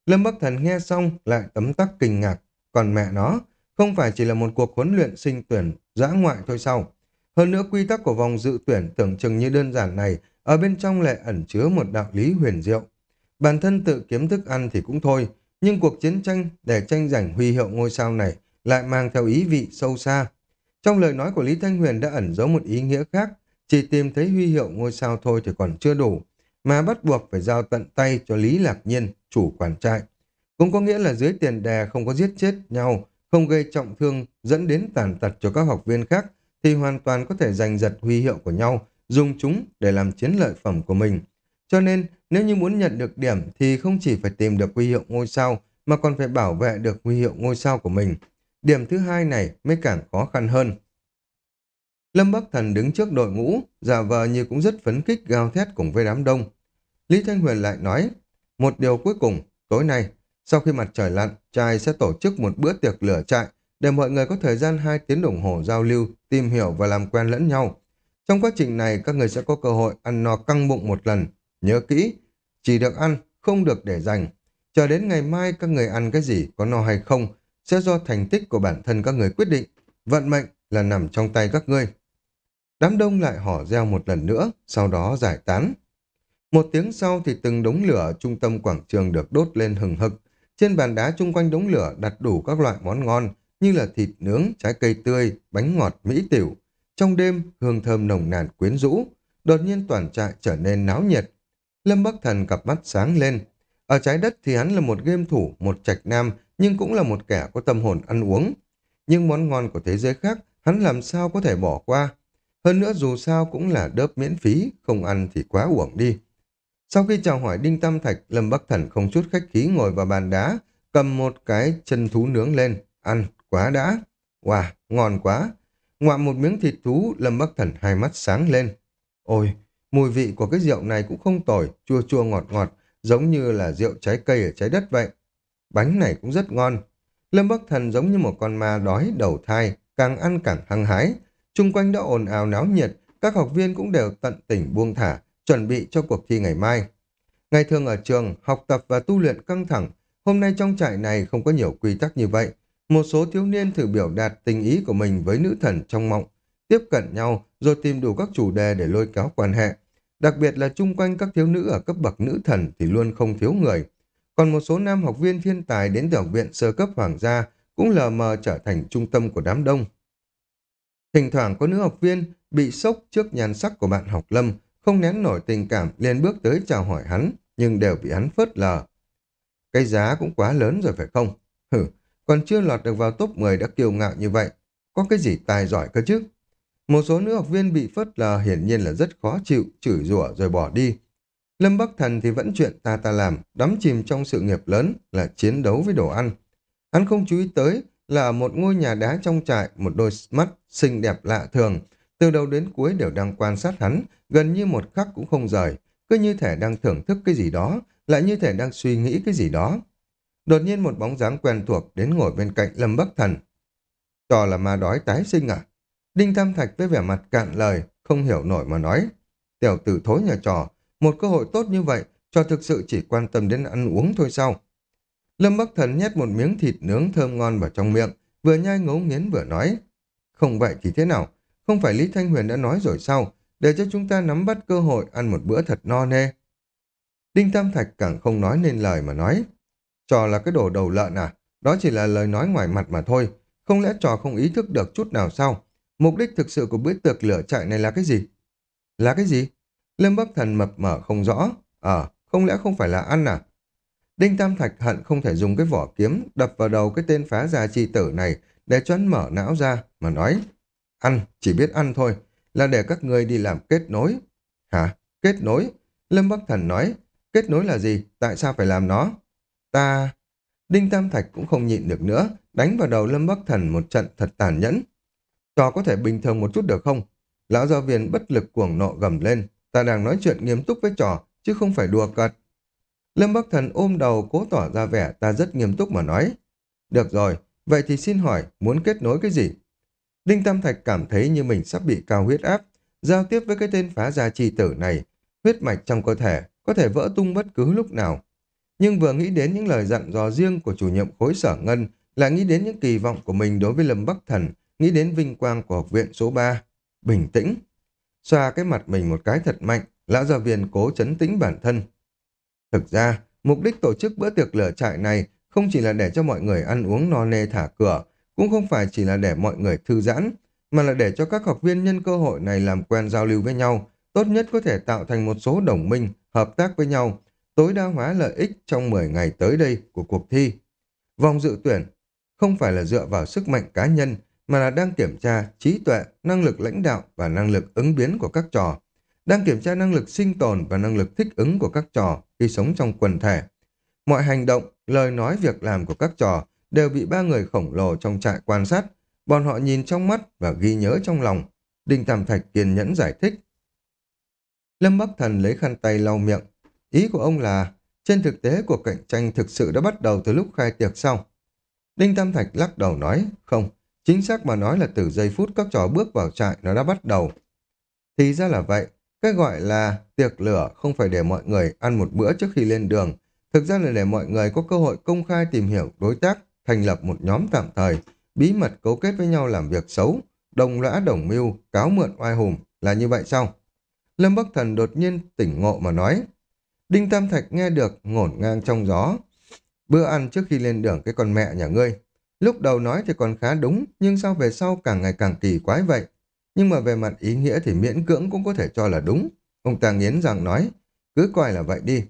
Speaker 1: Lâm Bắc Thần nghe xong lại tấm tắc kinh ngạc. Còn mẹ nó, không phải chỉ là một cuộc huấn luyện sinh tuyển dã ngoại thôi sau. Hơn nữa quy tắc của vòng dự tuyển tưởng chừng như đơn giản này, ở bên trong lại ẩn chứa một đạo lý huyền diệu. Bản thân tự kiếm thức ăn thì cũng thôi, nhưng cuộc chiến tranh để tranh giành huy hiệu ngôi sao này lại mang theo ý vị sâu xa. Trong lời nói của Lý Thanh Huyền đã ẩn giấu một ý nghĩa khác, chỉ tìm thấy huy hiệu ngôi sao thôi thì còn chưa đủ, mà bắt buộc phải giao tận tay cho Lý Lạc Nhiên, chủ quản trại. Cũng có nghĩa là dưới tiền đề không có giết chết nhau, không gây trọng thương dẫn đến tàn tật cho các học viên khác, thì hoàn toàn có thể giành giật huy hiệu của nhau, dùng chúng để làm chiến lợi phẩm của mình. Cho nên, nếu như muốn nhận được điểm thì không chỉ phải tìm được huy hiệu ngôi sao, mà còn phải bảo vệ được huy hiệu ngôi sao của mình. Điểm thứ hai này mới càng khó khăn hơn. Lâm Bắc Thần đứng trước đội ngũ, giả vờ như cũng rất phấn khích gào thét cùng với đám đông. Lý Thanh Huyền lại nói, một điều cuối cùng, tối nay, sau khi mặt trời lặn, trai sẽ tổ chức một bữa tiệc lửa trại để mọi người có thời gian 2 tiếng đồng hồ giao lưu, tìm hiểu và làm quen lẫn nhau. Trong quá trình này, các người sẽ có cơ hội ăn no căng bụng một lần. Nhớ kỹ, chỉ được ăn, không được để dành. Chờ đến ngày mai các người ăn cái gì, có no hay không, sẽ do thành tích của bản thân các người quyết định. Vận mệnh là nằm trong tay các ngươi. Đám đông lại hò reo một lần nữa, sau đó giải tán. Một tiếng sau thì từng đống lửa ở trung tâm quảng trường được đốt lên hừng hực. Trên bàn đá chung quanh đống lửa đặt đủ các loại món ngon như là thịt nướng, trái cây tươi, bánh ngọt, mỹ tiểu. Trong đêm, hương thơm nồng nàn quyến rũ. Đột nhiên toàn trại trở nên náo nhiệt. Lâm Bắc Thần cặp mắt sáng lên. Ở trái đất thì hắn là một game thủ, một trạch nam nhưng cũng là một kẻ có tâm hồn ăn uống. Nhưng món ngon của thế giới khác hắn làm sao có thể bỏ qua. Hơn nữa dù sao cũng là đớp miễn phí, không ăn thì quá uổng đi. Sau khi chào hỏi Đinh Tam Thạch, Lâm Bắc Thần không chút khách khí ngồi vào bàn đá, cầm một cái chân thú nướng lên, ăn, quá đã. Wow, ngon quá. Ngoạm một miếng thịt thú, Lâm Bắc Thần hai mắt sáng lên. Ôi, mùi vị của cái rượu này cũng không tồi, chua chua ngọt ngọt, giống như là rượu trái cây ở trái đất vậy. Bánh này cũng rất ngon. Lâm Bắc Thần giống như một con ma đói đầu thai, càng ăn càng hăng hái. Trung quanh đã ồn ào náo nhiệt, các học viên cũng đều tận tỉnh buông thả, chuẩn bị cho cuộc thi ngày mai. Ngày thường ở trường, học tập và tu luyện căng thẳng, hôm nay trong trại này không có nhiều quy tắc như vậy. Một số thiếu niên thử biểu đạt tình ý của mình với nữ thần trong mộng, tiếp cận nhau rồi tìm đủ các chủ đề để lôi kéo quan hệ. Đặc biệt là chung quanh các thiếu nữ ở cấp bậc nữ thần thì luôn không thiếu người. Còn một số nam học viên thiên tài đến từ học viện sơ cấp hoàng gia cũng lờ mờ trở thành trung tâm của đám đông. Thỉnh thoảng có nữ học viên bị sốc trước nhan sắc của bạn học lâm, không nén nổi tình cảm liền bước tới chào hỏi hắn, nhưng đều bị hắn phớt lờ. Cái giá cũng quá lớn rồi phải không? Hử, còn chưa lọt được vào top 10 đã kiêu ngạo như vậy. Có cái gì tài giỏi cơ chứ? Một số nữ học viên bị phớt lờ hiển nhiên là rất khó chịu, chửi rủa rồi bỏ đi. Lâm Bắc Thần thì vẫn chuyện ta ta làm, đắm chìm trong sự nghiệp lớn là chiến đấu với đồ ăn. Hắn không chú ý tới là một ngôi nhà đá trong trại, một đôi mắt xinh đẹp lạ thường, từ đầu đến cuối đều đang quan sát hắn, gần như một khắc cũng không rời, cứ như thể đang thưởng thức cái gì đó, lại như thể đang suy nghĩ cái gì đó. Đột nhiên một bóng dáng quen thuộc đến ngồi bên cạnh Lâm Bắc Thần. Trò là ma đói tái sinh à? Đinh Tam Thạch với vẻ mặt cạn lời, không hiểu nổi mà nói. Tiểu tử thối nhà trò, một cơ hội tốt như vậy, cho thực sự chỉ quan tâm đến ăn uống thôi sao? Lâm Bắc Thần nhét một miếng thịt nướng thơm ngon vào trong miệng, vừa nhai ngấu nghiến vừa nói. Không vậy thì thế nào? Không phải Lý Thanh Huyền đã nói rồi sao? Để cho chúng ta nắm bắt cơ hội ăn một bữa thật no nê. Đinh Tam Thạch càng không nói nên lời mà nói. Trò là cái đồ đầu lợn à? Đó chỉ là lời nói ngoài mặt mà thôi. Không lẽ trò không ý thức được chút nào sao? Mục đích thực sự của bữa tiệc lửa chạy này là cái gì? Là cái gì? Lâm Bắc Thần mập mở không rõ. Ờ, không lẽ không phải là ăn à? Đinh Tam Thạch hận không thể dùng cái vỏ kiếm đập vào đầu cái tên phá gia chi tử này để cho hắn mở não ra mà nói. Ăn, chỉ biết ăn thôi, là để các người đi làm kết nối. Hả? Kết nối? Lâm Bắc Thần nói. Kết nối là gì? Tại sao phải làm nó? Ta... Đinh Tam Thạch cũng không nhịn được nữa, đánh vào đầu Lâm Bắc Thần một trận thật tàn nhẫn. Trò có thể bình thường một chút được không? Lão giáo viên bất lực cuồng nộ gầm lên. Ta đang nói chuyện nghiêm túc với trò, chứ không phải đùa cợt. Lâm Bắc Thần ôm đầu cố tỏ ra vẻ ta rất nghiêm túc mà nói. Được rồi, vậy thì xin hỏi, muốn kết nối cái gì? Đinh Tam Thạch cảm thấy như mình sắp bị cao huyết áp, giao tiếp với cái tên phá gia trì tử này, huyết mạch trong cơ thể có thể vỡ tung bất cứ lúc nào. Nhưng vừa nghĩ đến những lời dặn dò riêng của chủ nhiệm khối sở ngân, lại nghĩ đến những kỳ vọng của mình đối với Lâm Bắc Thần, nghĩ đến vinh quang của học viện số 3. Bình tĩnh. Xoa cái mặt mình một cái thật mạnh, lão giáo viên cố chấn tĩnh bản thân. Thực ra, mục đích tổ chức bữa tiệc lửa trại này không chỉ là để cho mọi người ăn uống no nê thả cửa, cũng không phải chỉ là để mọi người thư giãn, mà là để cho các học viên nhân cơ hội này làm quen giao lưu với nhau, tốt nhất có thể tạo thành một số đồng minh, hợp tác với nhau, tối đa hóa lợi ích trong 10 ngày tới đây của cuộc thi. Vòng dự tuyển không phải là dựa vào sức mạnh cá nhân, mà là đang kiểm tra trí tuệ, năng lực lãnh đạo và năng lực ứng biến của các trò, đang kiểm tra năng lực sinh tồn và năng lực thích ứng của các trò khi sống trong quần thể. Mọi hành động, lời nói, việc làm của các trò đều bị ba người khổng lồ trong trại quan sát. Bọn họ nhìn trong mắt và ghi nhớ trong lòng. Đinh Tam Thạch kiên nhẫn giải thích. Lâm Bắc Thần lấy khăn tay lau miệng. Ý của ông là, trên thực tế cuộc cạnh tranh thực sự đã bắt đầu từ lúc khai tiệc sau. Đinh Tam Thạch lắc đầu nói, không, chính xác mà nói là từ giây phút các trò bước vào trại nó đã bắt đầu. Thì ra là vậy, cái gọi là tiệc lửa không phải để mọi người ăn một bữa trước khi lên đường, thực ra là để mọi người có cơ hội công khai tìm hiểu đối tác, thành lập một nhóm tạm thời, bí mật cấu kết với nhau làm việc xấu, đồng lõa đồng mưu, cáo mượn oai hùng, là như vậy sao? Lâm Bắc Thần đột nhiên tỉnh ngộ mà nói. Đinh Tam Thạch nghe được ngổn ngang trong gió. Bữa ăn trước khi lên đường cái con mẹ nhà ngươi. Lúc đầu nói thì còn khá đúng, nhưng sao về sau càng ngày càng kỳ quái vậy? Nhưng mà về mặt ý nghĩa thì miễn cưỡng cũng có thể cho là đúng. Ông ta nghiến rằng nói, cứ coi là vậy đi.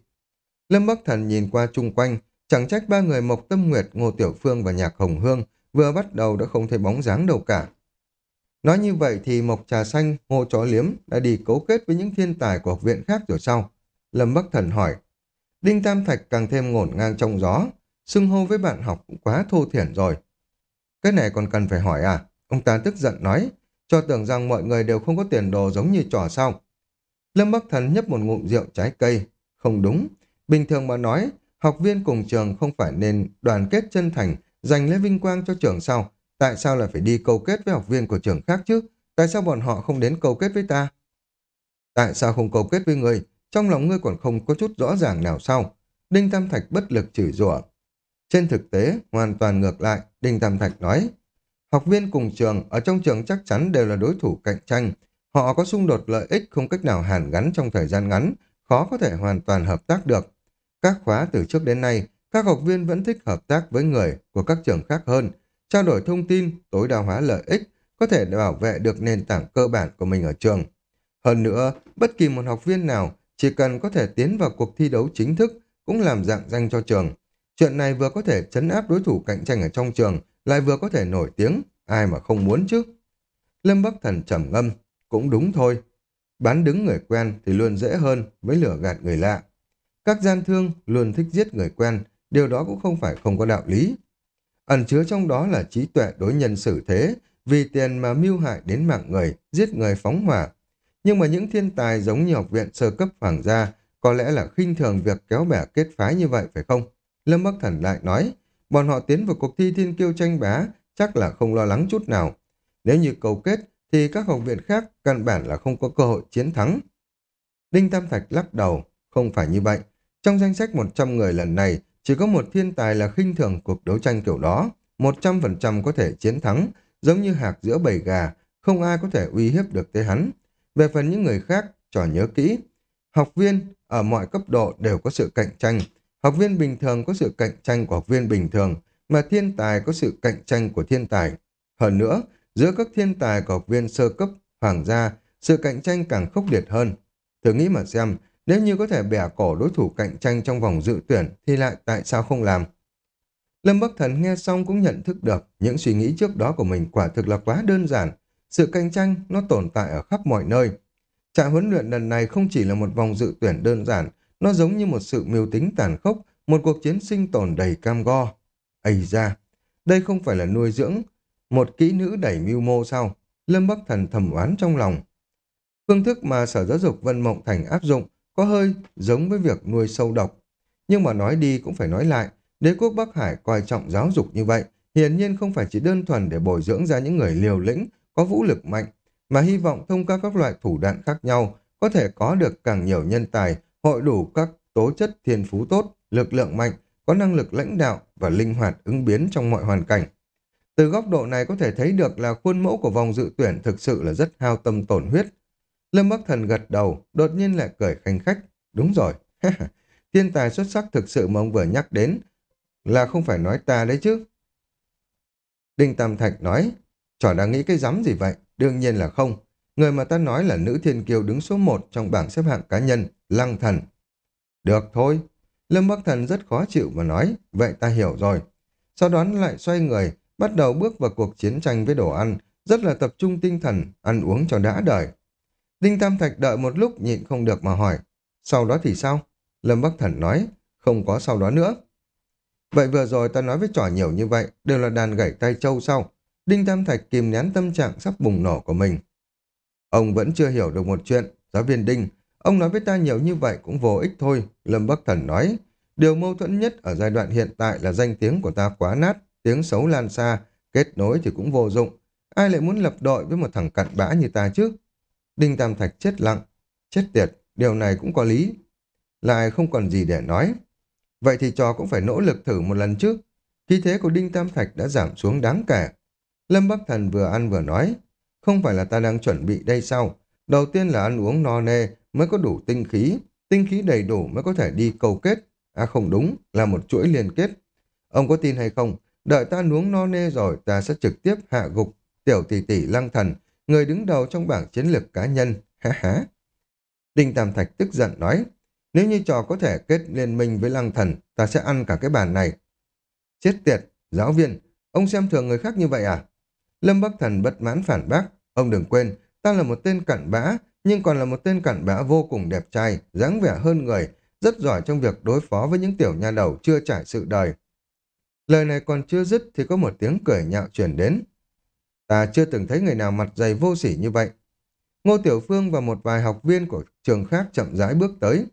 Speaker 1: Lâm Bắc Thần nhìn qua chung quanh, chẳng trách ba người Mộc Tâm Nguyệt, Ngô Tiểu Phương và Nhạc Hồng Hương vừa bắt đầu đã không thấy bóng dáng đâu cả. Nói như vậy thì Mộc Trà Xanh, Ngô Chó Liếm đã đi cấu kết với những thiên tài của học viện khác rồi sao? Lâm Bắc Thần hỏi. Đinh Tam Thạch càng thêm ngổn ngang trong gió, xưng hô với bạn học cũng quá thô thiển rồi. Cái này còn cần phải hỏi à? Ông ta tức giận nói, cho tưởng rằng mọi người đều không có tiền đồ giống như trò sao. Lâm Bắc Thần nhấp một ngụm rượu trái cây. Không đúng. Bình thường mà nói, học viên cùng trường không phải nên đoàn kết chân thành, giành lấy vinh quang cho trường sao? Tại sao lại phải đi câu kết với học viên của trường khác chứ? Tại sao bọn họ không đến câu kết với ta? Tại sao không câu kết với người? Trong lòng ngươi còn không có chút rõ ràng nào sao? Đinh Tam Thạch bất lực chửi rủa. Trên thực tế, hoàn toàn ngược lại, Đinh Tam Thạch nói. Học viên cùng trường, ở trong trường chắc chắn đều là đối thủ cạnh tranh. Họ có xung đột lợi ích không cách nào hàn gắn trong thời gian ngắn, khó có thể hoàn toàn hợp tác được. Các khóa từ trước đến nay, các học viên vẫn thích hợp tác với người của các trường khác hơn, trao đổi thông tin, tối đa hóa lợi ích, có thể bảo vệ được nền tảng cơ bản của mình ở trường. Hơn nữa, bất kỳ một học viên nào chỉ cần có thể tiến vào cuộc thi đấu chính thức cũng làm dạng danh cho trường. Chuyện này vừa có thể chấn áp đối thủ cạnh tranh ở trong trường, lại vừa có thể nổi tiếng, ai mà không muốn chứ. Lâm Bắc Thần trầm ngâm, cũng đúng thôi. Bán đứng người quen thì luôn dễ hơn với lửa gạt người lạ. Các gian thương luôn thích giết người quen, điều đó cũng không phải không có đạo lý. Ẩn chứa trong đó là trí tuệ đối nhân xử thế, vì tiền mà mưu hại đến mạng người, giết người phóng hỏa. Nhưng mà những thiên tài giống như học viện sơ cấp hoàng gia có lẽ là khinh thường việc kéo bè kết phái như vậy phải không? Lâm Bắc Thần lại nói, bọn họ tiến vào cuộc thi thiên kiêu tranh bá chắc là không lo lắng chút nào. Nếu như cầu kết thì các học viện khác căn bản là không có cơ hội chiến thắng. Đinh Tam Thạch lắc đầu, không phải như vậy. Trong danh sách 100 người lần này, chỉ có một thiên tài là khinh thường cuộc đấu tranh kiểu đó, 100% có thể chiến thắng, giống như hạc giữa bầy gà, không ai có thể uy hiếp được tới hắn. Về phần những người khác, trò nhớ kỹ. Học viên ở mọi cấp độ đều có sự cạnh tranh. Học viên bình thường có sự cạnh tranh của học viên bình thường, mà thiên tài có sự cạnh tranh của thiên tài. Hơn nữa, giữa các thiên tài của học viên sơ cấp, hoàng gia, sự cạnh tranh càng khốc liệt hơn. Thử nghĩ mà xem, nếu như có thể bẻ cổ đối thủ cạnh tranh trong vòng dự tuyển thì lại tại sao không làm? Lâm Bắc Thần nghe xong cũng nhận thức được những suy nghĩ trước đó của mình quả thực là quá đơn giản. Sự cạnh tranh nó tồn tại ở khắp mọi nơi. Trại huấn luyện lần này không chỉ là một vòng dự tuyển đơn giản, nó giống như một sự mưu tính tàn khốc, một cuộc chiến sinh tồn đầy cam go. Ây ra, đây không phải là nuôi dưỡng, một kỹ nữ đẩy mưu mô sao? Lâm Bắc Thần thầm oán trong lòng. Phương thức mà Sở Giáo dục Vân Mộng Thành áp dụng có hơi giống với việc nuôi sâu độc. Nhưng mà nói đi cũng phải nói lại, đế quốc Bắc Hải coi trọng giáo dục như vậy, hiển nhiên không phải chỉ đơn thuần để bồi dưỡng ra những người liều lĩnh, có vũ lực mạnh, mà hy vọng thông qua các loại thủ đoạn khác nhau có thể có được càng nhiều nhân tài, hội đủ các tố chất thiên phú tốt, lực lượng mạnh, có năng lực lãnh đạo và linh hoạt ứng biến trong mọi hoàn cảnh. Từ góc độ này có thể thấy được là khuôn mẫu của vòng dự tuyển thực sự là rất hao tâm tổn huyết, Lâm Bắc Thần gật đầu, đột nhiên lại cười khanh khách. Đúng rồi, thiên tài xuất sắc thực sự mà ông vừa nhắc đến là không phải nói ta đấy chứ. Đinh Tam Thạch nói, trò đang nghĩ cái rắm gì vậy? Đương nhiên là không. Người mà ta nói là nữ thiên kiều đứng số một trong bảng xếp hạng cá nhân, Lăng Thần. Được thôi. Lâm Bắc Thần rất khó chịu mà nói, vậy ta hiểu rồi. Sau đó lại xoay người, bắt đầu bước vào cuộc chiến tranh với đồ ăn, rất là tập trung tinh thần, ăn uống cho đã đời. Đinh Tam Thạch đợi một lúc nhịn không được mà hỏi. Sau đó thì sao? Lâm Bắc Thần nói, không có sau đó nữa. Vậy vừa rồi ta nói với trò nhiều như vậy, đều là đàn gãy tay châu sau. Đinh Tam Thạch kìm nén tâm trạng sắp bùng nổ của mình. Ông vẫn chưa hiểu được một chuyện, giáo viên Đinh. Ông nói với ta nhiều như vậy cũng vô ích thôi, Lâm Bắc Thần nói. Điều mâu thuẫn nhất ở giai đoạn hiện tại là danh tiếng của ta quá nát, tiếng xấu lan xa, kết nối thì cũng vô dụng. Ai lại muốn lập đội với một thằng cặn bã như ta chứ? Đinh Tam Thạch chết lặng. Chết tiệt, điều này cũng có lý. Lại không còn gì để nói. Vậy thì trò cũng phải nỗ lực thử một lần trước. Khí thế của Đinh Tam Thạch đã giảm xuống đáng kể. Lâm Bắc Thần vừa ăn vừa nói. Không phải là ta đang chuẩn bị đây sao? Đầu tiên là ăn uống no nê mới có đủ tinh khí. Tinh khí đầy đủ mới có thể đi cầu kết. À không đúng, là một chuỗi liên kết. Ông có tin hay không? Đợi ta nuống no nê rồi ta sẽ trực tiếp hạ gục tiểu tỷ tỷ lăng thần người đứng đầu trong bảng chiến lược cá nhân, ha ha. Đinh Tam Thạch tức giận nói, nếu như trò có thể kết liên minh với lăng thần, ta sẽ ăn cả cái bàn này. Chết tiệt, giáo viên, ông xem thường người khác như vậy à? Lâm Bắc Thần bất mãn phản bác, Ông đừng quên, ta là một tên cặn bã, nhưng còn là một tên cặn bã vô cùng đẹp trai, dáng vẻ hơn người, rất giỏi trong việc đối phó với những tiểu nha đầu chưa trải sự đời. Lời này còn chưa dứt thì có một tiếng cười nhạo truyền đến. Ta chưa từng thấy người nào mặt dày vô sỉ như vậy. Ngô Tiểu Phương và một vài học viên của trường khác chậm rãi bước tới.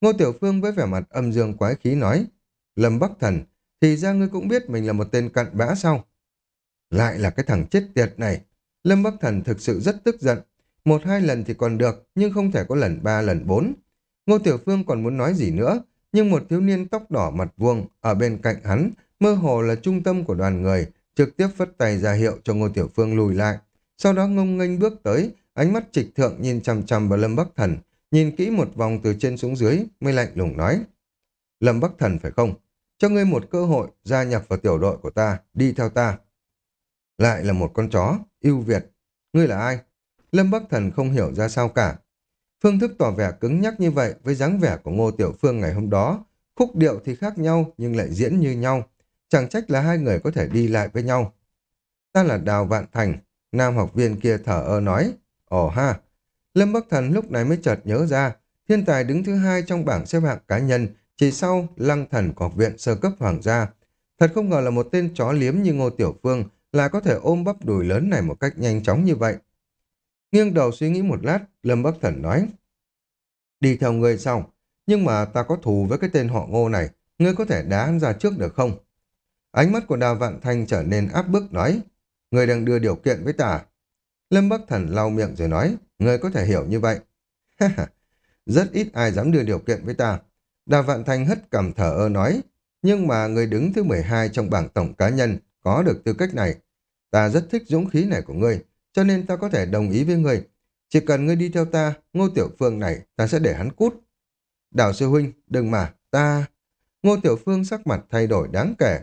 Speaker 1: Ngô Tiểu Phương với vẻ mặt âm dương quái khí nói, Lâm Bắc Thần, thì ra ngươi cũng biết mình là một tên cặn bã sao? Lại là cái thằng chết tiệt này. Lâm Bắc Thần thực sự rất tức giận. Một hai lần thì còn được, nhưng không thể có lần ba lần bốn. Ngô Tiểu Phương còn muốn nói gì nữa, nhưng một thiếu niên tóc đỏ mặt vuông ở bên cạnh hắn, mơ hồ là trung tâm của đoàn người, trực tiếp phất tay ra hiệu cho Ngô Tiểu Phương lùi lại. Sau đó ngông nghênh bước tới, ánh mắt trịch thượng nhìn chằm chằm vào Lâm Bắc Thần, nhìn kỹ một vòng từ trên xuống dưới, mới lạnh lùng nói. Lâm Bắc Thần phải không? Cho ngươi một cơ hội gia nhập vào tiểu đội của ta, đi theo ta. Lại là một con chó, ưu việt. Ngươi là ai? Lâm Bắc Thần không hiểu ra sao cả. Phương thức tỏ vẻ cứng nhắc như vậy với dáng vẻ của Ngô Tiểu Phương ngày hôm đó. Khúc điệu thì khác nhau nhưng lại diễn như nhau. Chẳng trách là hai người có thể đi lại với nhau. Ta là Đào Vạn Thành, nam học viên kia thở ơ nói. Ồ ha! Lâm Bắc Thần lúc này mới chợt nhớ ra, thiên tài đứng thứ hai trong bảng xếp hạng cá nhân, chỉ sau lăng thần của học viện sơ cấp hoàng gia. Thật không ngờ là một tên chó liếm như Ngô Tiểu Phương là có thể ôm bắp đùi lớn này một cách nhanh chóng như vậy. Nghiêng đầu suy nghĩ một lát, Lâm Bắc Thần nói. Đi theo ngươi xong, nhưng mà ta có thù với cái tên họ ngô này, ngươi có thể đá hắn ra trước được không? Ánh mắt của Đào Vạn Thanh trở nên áp bức nói, Người đang đưa điều kiện với ta. Lâm Bắc Thần lau miệng rồi nói, Người có thể hiểu như vậy. Rất ít ai dám đưa điều kiện với ta. Đào Vạn Thanh hất cầm thở ơ nói, nhưng mà người đứng thứ 12 trong bảng tổng cá nhân có được tư cách này. Ta rất thích dũng khí này của ngươi, cho nên ta có thể đồng ý với ngươi. Chỉ cần ngươi đi theo ta, ngô tiểu phương này, ta sẽ để hắn cút. Đào sư huynh, đừng mà, ta... Ngô tiểu phương sắc mặt thay đổi đáng kể.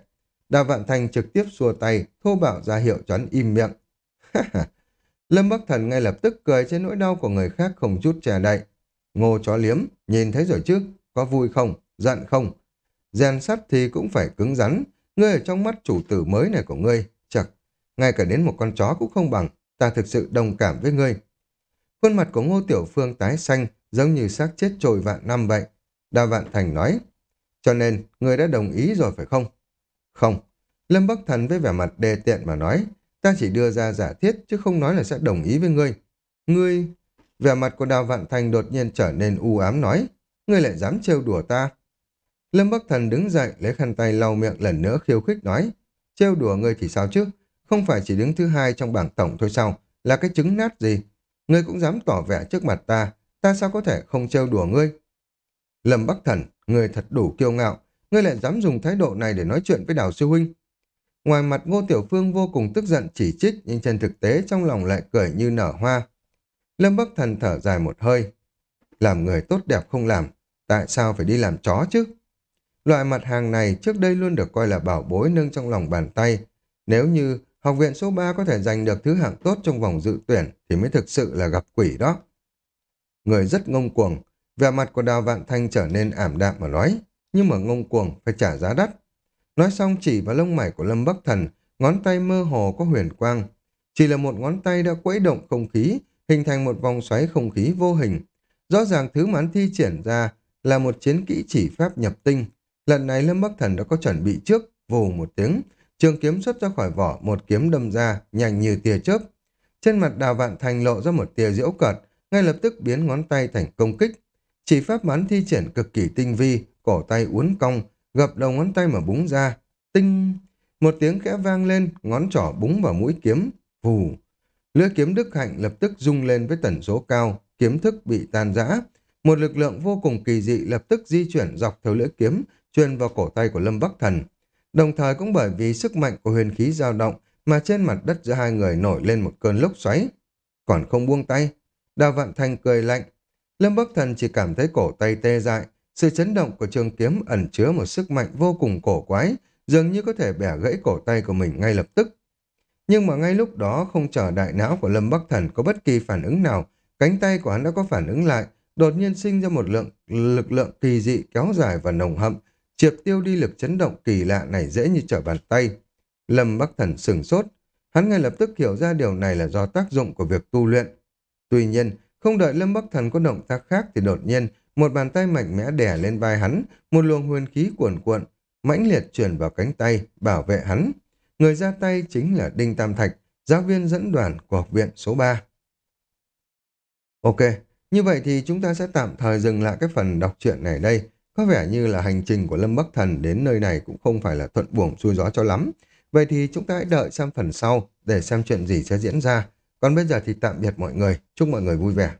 Speaker 1: Đào vạn thành trực tiếp xua tay, thô bạo ra hiệu cho hắn im miệng. Lâm Bắc Thần ngay lập tức cười trên nỗi đau của người khác không chút che đậy. Ngô chó liếm, nhìn thấy rồi chứ, có vui không, giận không? Rèn sắt thì cũng phải cứng rắn, ngươi ở trong mắt chủ tử mới này của ngươi, chật, ngay cả đến một con chó cũng không bằng, ta thực sự đồng cảm với ngươi. Khuôn mặt của Ngô Tiểu Phương tái xanh, giống như xác chết trồi vạn năm vậy. Đào Vạn Thành nói, cho nên ngươi đã đồng ý rồi phải không? Không. Lâm Bắc Thần với vẻ mặt đề tiện mà nói, ta chỉ đưa ra giả thiết chứ không nói là sẽ đồng ý với ngươi. Ngươi... Vẻ mặt của Đào Vạn Thành đột nhiên trở nên u ám nói, ngươi lại dám trêu đùa ta. Lâm Bắc Thần đứng dậy lấy khăn tay lau miệng lần nữa khiêu khích nói, trêu đùa ngươi thì sao chứ, không phải chỉ đứng thứ hai trong bảng tổng thôi sao, là cái trứng nát gì. Ngươi cũng dám tỏ vẻ trước mặt ta, ta sao có thể không trêu đùa ngươi. Lâm Bắc Thần, ngươi thật đủ kiêu ngạo, ngươi lại dám dùng thái độ này để nói chuyện với Đào Sư Huynh. Ngoài mặt Ngô Tiểu Phương vô cùng tức giận chỉ trích, nhưng trên thực tế trong lòng lại cười như nở hoa. Lâm Bắc Thần thở dài một hơi. Làm người tốt đẹp không làm, tại sao phải đi làm chó chứ? Loại mặt hàng này trước đây luôn được coi là bảo bối nâng trong lòng bàn tay. Nếu như học viện số 3 có thể giành được thứ hạng tốt trong vòng dự tuyển thì mới thực sự là gặp quỷ đó. Người rất ngông cuồng, vẻ mặt của Đào Vạn Thanh trở nên ảm đạm mà nói, nhưng mà ngông cuồng phải trả giá đắt. Nói xong chỉ vào lông mày của Lâm Bắc Thần, ngón tay mơ hồ có huyền quang. Chỉ là một ngón tay đã quấy động không khí, hình thành một vòng xoáy không khí vô hình. Rõ ràng thứ mà hắn thi triển ra là một chiến kỹ chỉ pháp nhập tinh. Lần này Lâm Bắc Thần đã có chuẩn bị trước, vù một tiếng, trường kiếm xuất ra khỏi vỏ, một kiếm đâm ra, nhanh như tia chớp. Trên mặt đào vạn thành lộ ra một tia diễu cợt, ngay lập tức biến ngón tay thành công kích. Chỉ pháp mán thi triển cực kỳ tinh vi, cổ tay uốn cong, gập đầu ngón tay mà búng ra. Tinh! Một tiếng khẽ vang lên, ngón trỏ búng vào mũi kiếm. Vù! Lưỡi kiếm Đức Hạnh lập tức rung lên với tần số cao, kiếm thức bị tan rã. Một lực lượng vô cùng kỳ dị lập tức di chuyển dọc theo lưỡi kiếm, truyền vào cổ tay của Lâm Bắc Thần. Đồng thời cũng bởi vì sức mạnh của huyền khí dao động mà trên mặt đất giữa hai người nổi lên một cơn lốc xoáy. Còn không buông tay, Đào Vạn Thanh cười lạnh. Lâm Bắc Thần chỉ cảm thấy cổ tay tê dại, sự chấn động của trường kiếm ẩn chứa một sức mạnh vô cùng cổ quái, dường như có thể bẻ gãy cổ tay của mình ngay lập tức. Nhưng mà ngay lúc đó không chờ đại não của Lâm Bắc Thần có bất kỳ phản ứng nào, cánh tay của hắn đã có phản ứng lại, đột nhiên sinh ra một lượng lực lượng kỳ dị kéo dài và nồng hậm, triệt tiêu đi lực chấn động kỳ lạ này dễ như trở bàn tay. Lâm Bắc Thần sừng sốt, Hắn ngay lập tức hiểu ra điều này là do tác dụng của việc tu luyện. Tuy nhiên, không đợi Lâm Bắc Thần có động tác khác thì đột nhiên một bàn tay mạnh mẽ đè lên vai hắn, một luồng huyền khí cuồn cuộn, mãnh liệt truyền vào cánh tay, bảo vệ hắn. Người ra tay chính là Đinh Tam Thạch, giáo viên dẫn đoàn của học viện số 3. Ok, như vậy thì chúng ta sẽ tạm thời dừng lại cái phần đọc truyện này đây. Có vẻ như là hành trình của Lâm Bắc Thần đến nơi này cũng không phải là thuận buồm xuôi gió cho lắm. Vậy thì chúng ta hãy đợi sang phần sau để xem chuyện gì sẽ diễn ra. Còn bây giờ thì tạm biệt mọi người. Chúc mọi người vui vẻ.